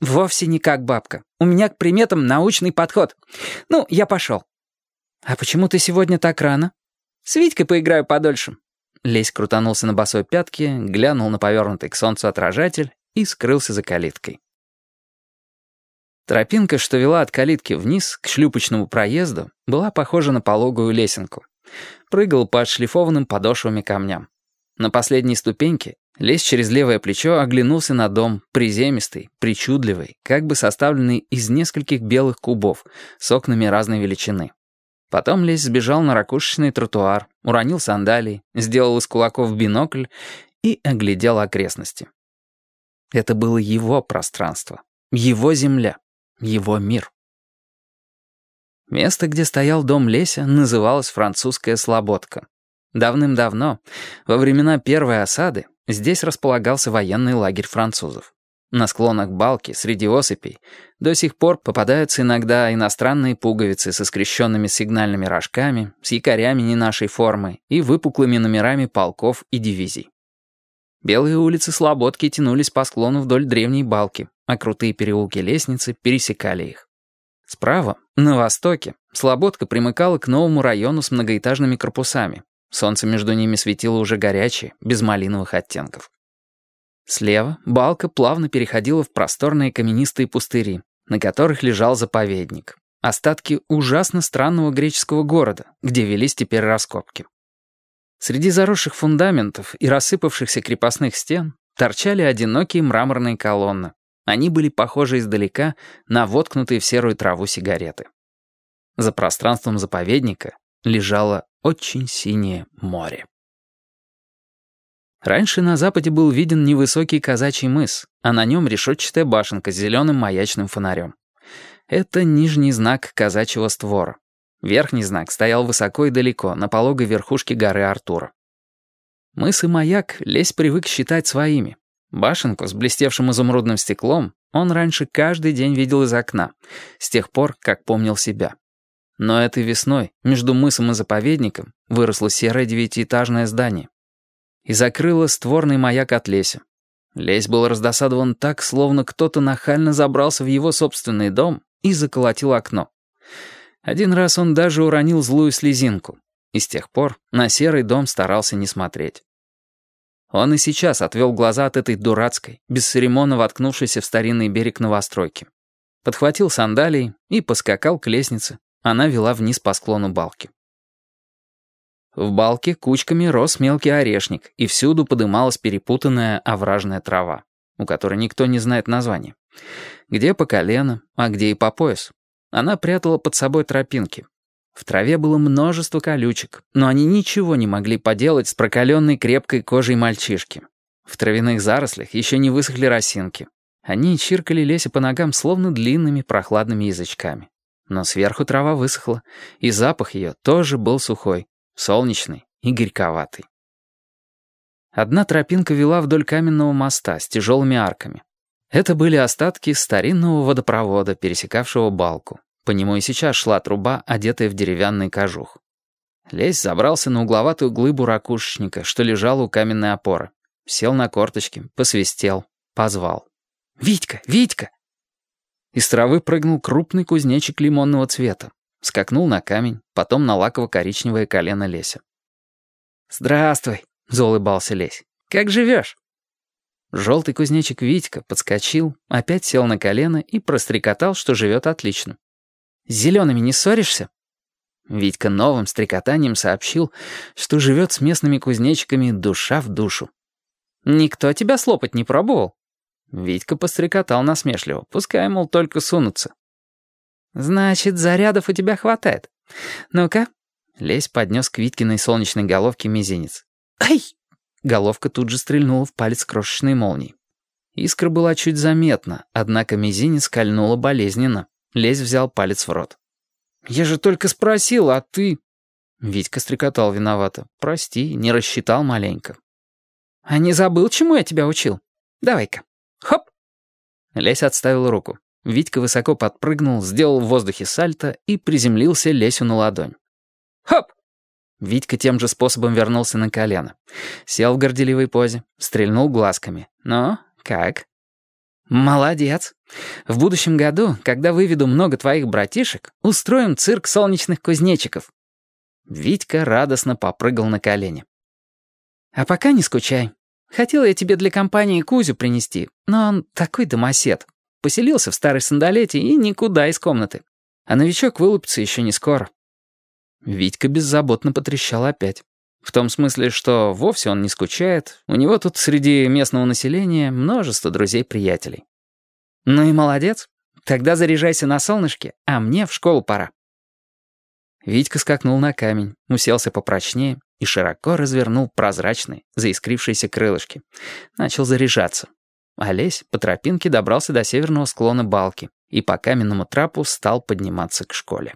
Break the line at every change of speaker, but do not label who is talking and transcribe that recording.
«Вовсе не как бабка. У меня к приметам научный подход. Ну, я пошел». «А почему ты сегодня так рано?» «С Витькой поиграю подольше». Лесь крутанулся на босой пятке, глянул на повернутый к солнцу отражатель и скрылся за калиткой. Тропинка, что вела от калитки вниз к шлюпочному проезду, была похожа на пологую лесенку. Прыгал по отшлифованным подошвами камням. На последней ступеньке Лезь через левое плечо оглянулся на дом, приземистый, причудливый, как бы составленный из нескольких белых кубов с окнами разной величины. Потом Лесь сбежал на ракушечный тротуар, уронил сандалии, сделал из кулаков бинокль и оглядел окрестности. Это было его пространство, его земля, его мир. Место, где стоял дом Леся, называлось Французская Слободка. Давным-давно, во времена первой осады, Здесь располагался военный лагерь французов. На склонах балки, среди осыпей, до сих пор попадаются иногда иностранные пуговицы со скрещенными сигнальными рожками, с якорями не нашей формы и выпуклыми номерами полков и дивизий. Белые улицы Слободки тянулись по склону вдоль древней балки, а крутые переулки лестницы пересекали их. Справа, на востоке, Слободка примыкала к новому району с многоэтажными корпусами, Солнце между ними светило уже горячее, без малиновых оттенков. Слева балка плавно переходила в просторные каменистые пустыри, на которых лежал заповедник. Остатки ужасно странного греческого города, где велись теперь раскопки. Среди заросших фундаментов и рассыпавшихся крепостных стен торчали одинокие мраморные колонны. Они были похожи издалека на воткнутые в серую траву сигареты. За пространством заповедника лежало очень синее море. Раньше на западе был виден невысокий казачий мыс, а на нем решетчатая башенка с зеленым маячным фонарем. Это нижний знак казачьего створа. Верхний знак стоял высоко и далеко, на пологой верхушке горы Артура. Мыс и маяк Лесь привык считать своими. Башенку с блестевшим изумрудным стеклом он раньше каждый день видел из окна, с тех пор, как помнил себя. Но этой весной между мысом и заповедником выросло серое девятиэтажное здание. И закрыло створный маяк от Леся. Лесь был раздосадован так, словно кто-то нахально забрался в его собственный дом и заколотил окно. Один раз он даже уронил злую слезинку, и с тех пор на серый дом старался не смотреть. Он и сейчас отвел глаза от этой дурацкой, бесцеремонно воткнувшейся в старинный берег новостройки. Подхватил сандалии и поскакал к лестнице, она вела вниз по склону балки. В балке кучками рос мелкий орешник, и всюду подымалась перепутанная овражная трава, у которой никто не знает названия. Где по колено, а где и по пояс. Она прятала под собой тропинки. В траве было множество колючек, но они ничего не могли поделать с прокаленной крепкой кожей мальчишки. В травяных зарослях еще не высохли росинки. Они чиркали леся по ногам словно длинными прохладными язычками. Но сверху трава высохла, и запах ее тоже был сухой, солнечный и горьковатый. Одна тропинка вела вдоль каменного моста с тяжелыми арками. Это были остатки старинного водопровода, пересекавшего балку. По нему и сейчас шла труба, одетая в деревянный кожух. Лесь забрался на угловатую глыбу ракушечника, что лежал у каменной опоры. Сел на корточки, посвистел, позвал. «Витька! Витька!» Из травы прыгнул крупный кузнечик лимонного цвета. Скакнул на камень, потом на лаково-коричневое колено Леся. «Здравствуй», — заулыбался Лесь. «Как живешь?» Желтый кузнечик Витька подскочил, опять сел на колено и прострекотал, что живет отлично. «С зелеными не ссоришься?» Витька новым стрекотанием сообщил, что живет с местными кузнечиками душа в душу. «Никто тебя слопать не пробовал?» Витька пострекотал насмешливо. Пускай, мол, только сунутся. «Значит, зарядов у тебя хватает. Ну-ка». Лесь поднес к Виткиной солнечной головке мизинец. «Ай!» Головка тут же стрельнула в палец крошечной молнией. Искра была чуть заметна, однако мизинец кольнула болезненно. Лесь взял палец в рот. «Я же только спросил, а ты...» Витька стрекотал виновато. «Прости, не рассчитал маленько». «А не забыл, чему я тебя учил? Давай-ка». Хоп!» Лесь отставил руку. Витька высоко подпрыгнул, сделал в воздухе сальто и приземлился Лесю на ладонь. «Хоп!» Витька тем же способом вернулся на колено. Сел в горделивой позе, стрельнул глазками. «Ну, как?» «Молодец. В будущем году, когда выведу много твоих братишек, устроим цирк солнечных кузнечиков». Витька радостно попрыгал на колени. «А пока не скучай. Хотел я тебе для компании Кузю принести, но он такой домосед. Поселился в старой сандалете и никуда из комнаты. А новичок вылупится еще не скоро». Витька беззаботно потрещал опять. В том смысле, что вовсе он не скучает, у него тут среди местного населения множество друзей-приятелей. Ну и молодец. Тогда заряжайся на солнышке, а мне в школу пора. Витька скакнул на камень, уселся попрочнее и широко развернул прозрачные, заискрившиеся крылышки. Начал заряжаться. Олесь по тропинке добрался до северного склона балки и по каменному трапу стал подниматься к школе.